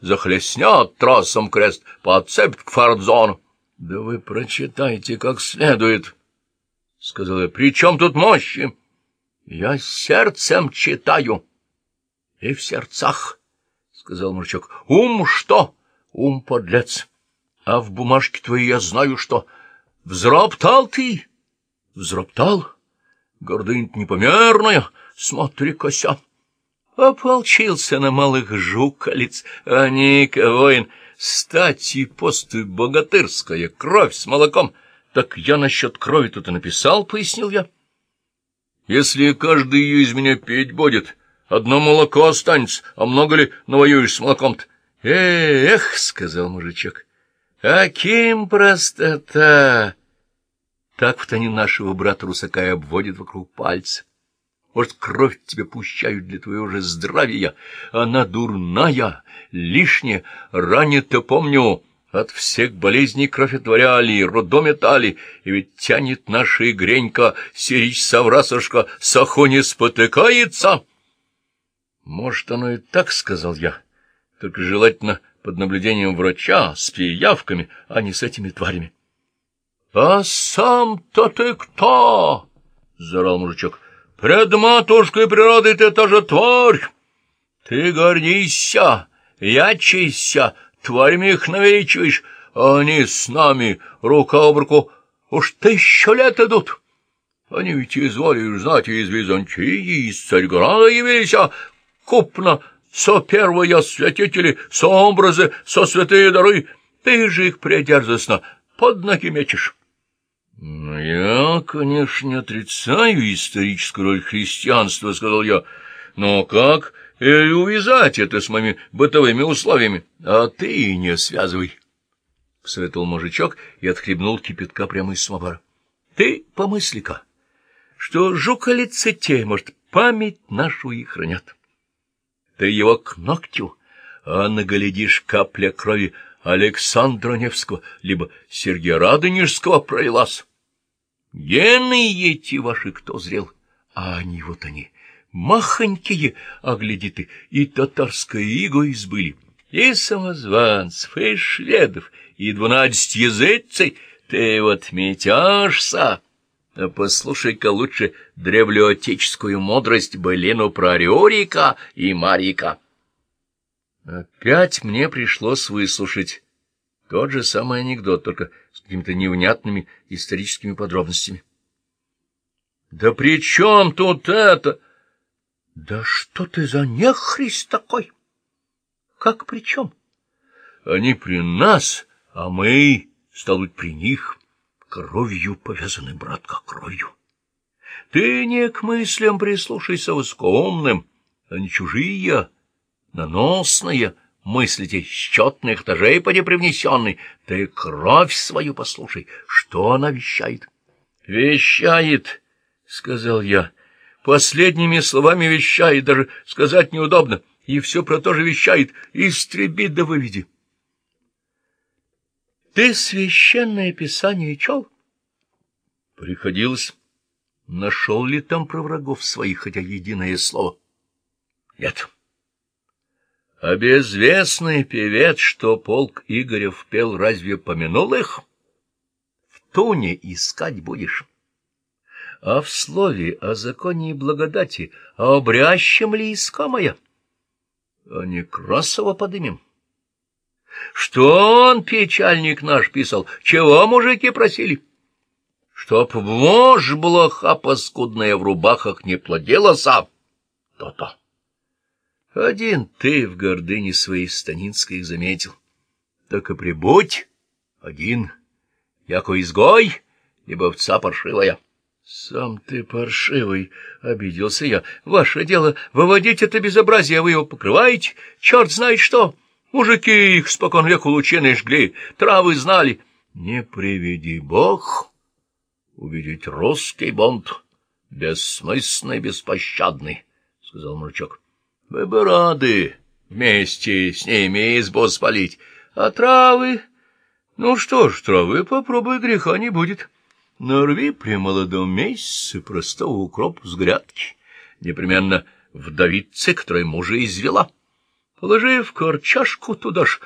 захлестнет тросом крест, подцепит к фордзону. — Да вы прочитайте как следует, — сказал я. — При чем тут мощи? — Я сердцем читаю. — И в сердцах, — сказал Мурчок. — Ум что? Ум подлец. А в бумажке твоей я знаю, что... Взроптал ты? Взроптал? Гордынь непомерная, смотри, кося. Ополчился на малых жуколиц, а не воин. Стать и посты богатырская, кровь с молоком. Так я насчет крови тут и написал, — пояснил я. Если каждый ее из меня петь будет, одно молоко останется, а много ли навоюешь с молоком-то? Эх, — сказал мужичок, — аким простота! Так вот они нашего брата Русака и обводят вокруг пальца. Может, кровь тебе пущают для твоего же здравия. Она дурная, лишняя. Ранее-то помню, от всех болезней кровь отворяли, родометали, и ведь тянет наша игренька, сирич соврасушка, сахо не спотыкается. Может, оно и так, — сказал я, — только желательно под наблюдением врача, с пиявками, а не с этими тварями. — А сам-то ты кто? — заорал мужичок. — Пред матушкой природы ты тоже тварь. Ты гордися, ячися, тварями их навеличиваешь, а они с нами рука об руку уж тысячу лет идут. Они ведь изволишь знать из Византии, из Царьграда явились, а купно со первые святители, со образы, со святые дары. Ты же их предерзостно под ноги мечешь. Ну, я, конечно, не отрицаю историческую роль христианства, — сказал я. Но как или увязать это с моими бытовыми условиями? А ты не связывай, — посоветовал мужичок и отхлебнул кипятка прямо из самовара. Ты помысли-ка, что жуколицы те, может, память нашу и хранят. Ты его к ногтю, а наглядишь капля крови Александра Невского, либо Сергея Радонежского пролилась. Гены эти ваши кто зрел, а они вот они, махонькие, а гляди ты, и татарское иго избыли, и самозванцев, и шведов, и двенадцать языцей, ты вот метешься. А послушай-ка лучше древлеотеческую мудрость Белину про Рюрика и Марика. Опять мне пришлось выслушать тот же самый анекдот, только с какими-то невнятными историческими подробностями. — Да при чем тут это? — Да что ты за нехрист такой? — Как при чем? — Они при нас, а мы, стал быть, при них. Кровью повязаны, братка, кровью. Ты не к мыслям прислушайся воскомным, а не чужие наносные, мыслите, счетных этажей поди привнесенный, ты кровь свою послушай, что она вещает? — Вещает, — сказал я, — последними словами вещает, даже сказать неудобно, и все про то же вещает, истреби да выведи. — Ты священное писание чел? — Приходилось. Нашел ли там про врагов своих хотя единое слово? — Нет. — а безвестный певец, что полк Игорев пел, разве помянул их? В туне искать будешь. А в слове о законе и благодати, а обрящем ли искомое? А Некрасова подымем. Что он, печальник наш, писал? Чего мужики просили? Чтоб вож блоха паскудная в рубахах не плодила сам. То-то. Один ты в гордыне своей станинской заметил. Так и прибудь один, яко изгой, либо овца паршивая. Сам ты паршивый, — обиделся я. Ваше дело выводить это безобразие, вы его покрываете. Черт знает что. Мужики их спокон веку лучины жгли, травы знали. Не приведи бог увидеть русский бунт, бессмысленный, беспощадный, — сказал мужичок. Вы бы рады вместе с ними избу спалить. А травы? Ну что ж, травы попробуй, греха не будет. Нарви при молодом месяце простого укроп с грядки. Непременно вдовице, которая мужа извела. Положив корчашку туда ж